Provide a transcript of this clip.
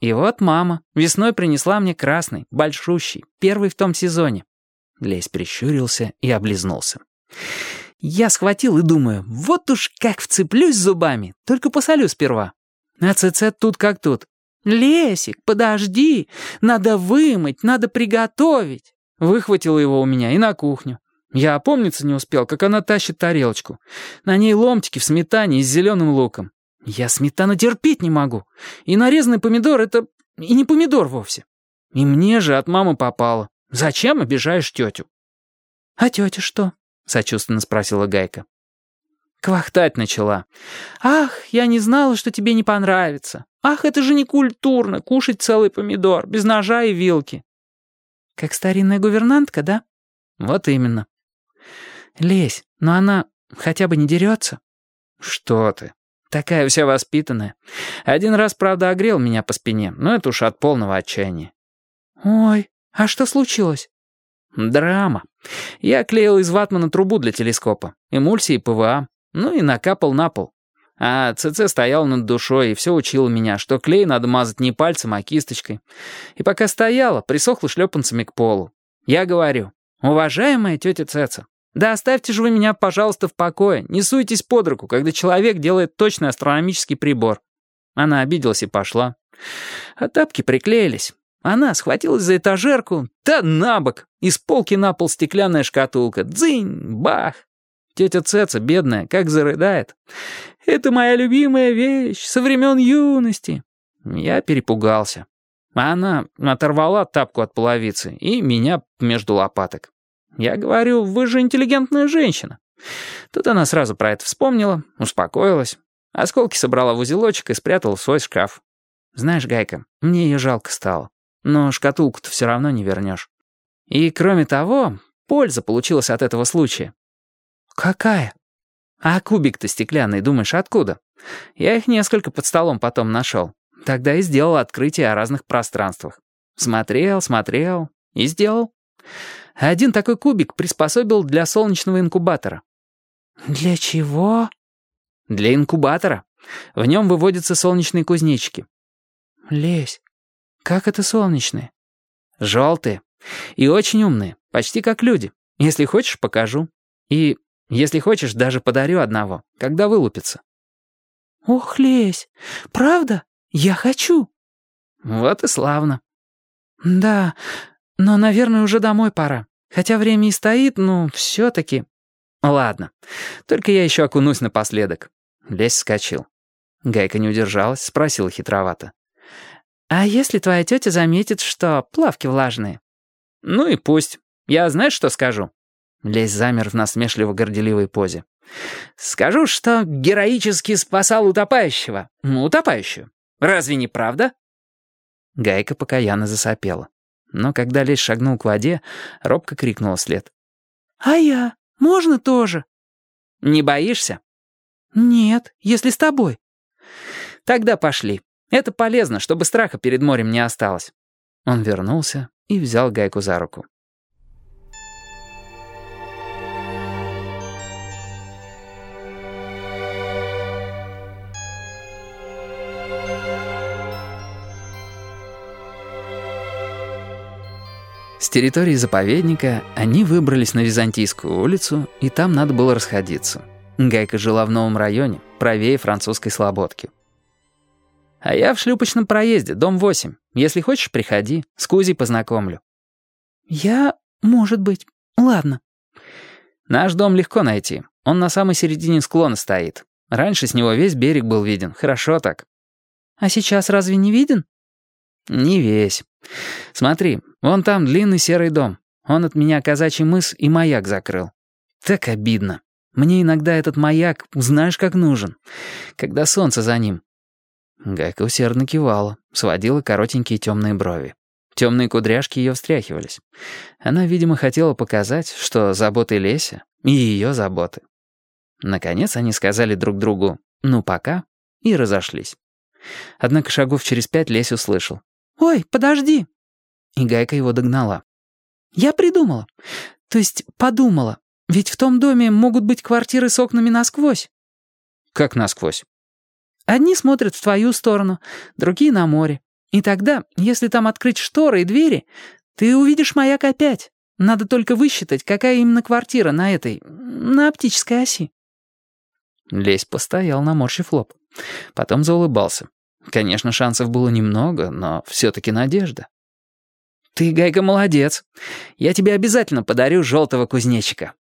И вот мама весной принесла мне красный, большущий, первый в том сезоне. Лесь прищурился и облизнулся. Я схватил и думаю, вот уж как вцеплюсь зубами, только посолю сперва. А ЦЦ тут как тут. «Лесик, подожди, надо вымыть, надо приготовить». Выхватила его у меня и на кухню. Я опомниться не успел, как она тащит тарелочку. На ней ломтики в сметане и с зеленым луком. Я сметану терпеть не могу. И нарезанный помидор — это и не помидор вовсе. И мне же от мамы попало. Зачем обижаешь тетю? «А тетя что?» — сочувственно спросила Гайка. Квахтать начала. «Ах, я не знала, что тебе не понравится. Ах, это же не культурно, кушать целый помидор, без ножа и вилки». «Как старинная гувернантка, да?» «Вот именно». «Лезь, но она хотя бы не дерется?» «Что ты? Такая вся воспитанная. Один раз, правда, огрел меня по спине, но это уж от полного отчаяния». «Ой, а что случилось?» «Драма. Я клеил из ватмана трубу для телескопа, эмульсии ПВА, ну и накапал на пол. А ЦЦ стоял над душой и все учил меня, что клей надо мазать не пальцем, а кисточкой. И пока стояла, присохла шлепанцами к полу. Я говорю, уважаемая тетя Цеца, да оставьте же вы меня, пожалуйста, в покое, не суйтесь под руку, когда человек делает точный астрономический прибор. Она обиделась и пошла. А тапки приклеились. Она схватилась за этажерку, да на бок, из полки на пол стеклянная шкатулка. Дзынь, бах. Тетя Цеца, бедная, как зарыдает. «Это моя любимая вещь со времен юности». Я перепугался. А она оторвала тапку от половицы и меня между лопаток. Я говорю, вы же интеллигентная женщина. Тут она сразу про это вспомнила, успокоилась. Осколки собрала в узелочек и спрятала в свой шкаф. Знаешь, Гайка, мне ее жалко стало. Но шкатулку-то все равно не вернешь. И кроме того, польза получилась от этого случая. «Какая?» «А кубик-то стеклянный, думаешь, откуда?» Я их несколько под столом потом нашел. Тогда и сделал открытие о разных пространствах. Смотрел, смотрел и сделал. Один такой кубик приспособил для солнечного инкубатора. «Для чего?» «Для инкубатора. В нем выводятся солнечные кузнечики». «Лезь. Как это солнечные?» «Желтые. И очень умные. Почти как люди. Если хочешь, покажу. И если хочешь, даже подарю одного, когда вылупится». «Ох, Лесь, правда? Я хочу». «Вот и славно». «Да, но, наверное, уже домой пора. Хотя время и стоит, но все-таки...» «Ладно, только я еще окунусь напоследок». Лесь вскочил. Гайка не удержалась, спросила хитровато. «А если твоя тетя заметит, что плавки влажные?» «Ну и пусть. Я знаешь, что скажу?» Лесь замер в насмешливо-горделивой позе. «Скажу, что героически спасал утопающего. Утопающую. Разве не правда?» Гайка покаянно засопела. Но когда Лесь шагнул к воде, робко крикнула вслед. «А я? Можно тоже?» «Не боишься?» «Нет, если с тобой». «Тогда пошли. Это полезно, чтобы страха перед морем не осталось». Он вернулся и взял Гайку за руку. С территории заповедника они выбрались на Византийскую улицу, и там надо было расходиться. Гайка жила в новом районе, правее французской слободки. «А я в шлюпочном проезде, дом 8. Если хочешь, приходи, с Кузей познакомлю». «Я... может быть. Ладно». «Наш дом легко найти. Он на самой середине склона стоит. Раньше с него весь берег был виден. Хорошо так». «А сейчас разве не виден?» «Не весь. Смотри, вон там длинный серый дом. Он от меня казачий мыс и маяк закрыл. Так обидно. Мне иногда этот маяк, знаешь, как нужен. Когда солнце за ним». Гайка усердно кивала, сводила коротенькие темные брови. Темные кудряшки ее встряхивались. Она, видимо, хотела показать, что заботы Леся и ее заботы. Наконец они сказали друг другу «ну пока» и разошлись. Однако шагов через пять Лесь услышал. «Ой, подожди!» И Гайка его догнала. «Я придумала. То есть подумала. Ведь в том доме могут быть квартиры с окнами насквозь». «Как насквозь?» «Одни смотрят в твою сторону, другие на море. И тогда, если там открыть шторы и двери, ты увидишь маяк опять. Надо только высчитать, какая именно квартира на этой... на оптической оси». Лесь постоял, наморщив лоб. Потом заулыбался. Конечно, шансов было немного, но все-таки надежда. «Ты, Гайка, молодец. Я тебе обязательно подарю желтого кузнечика.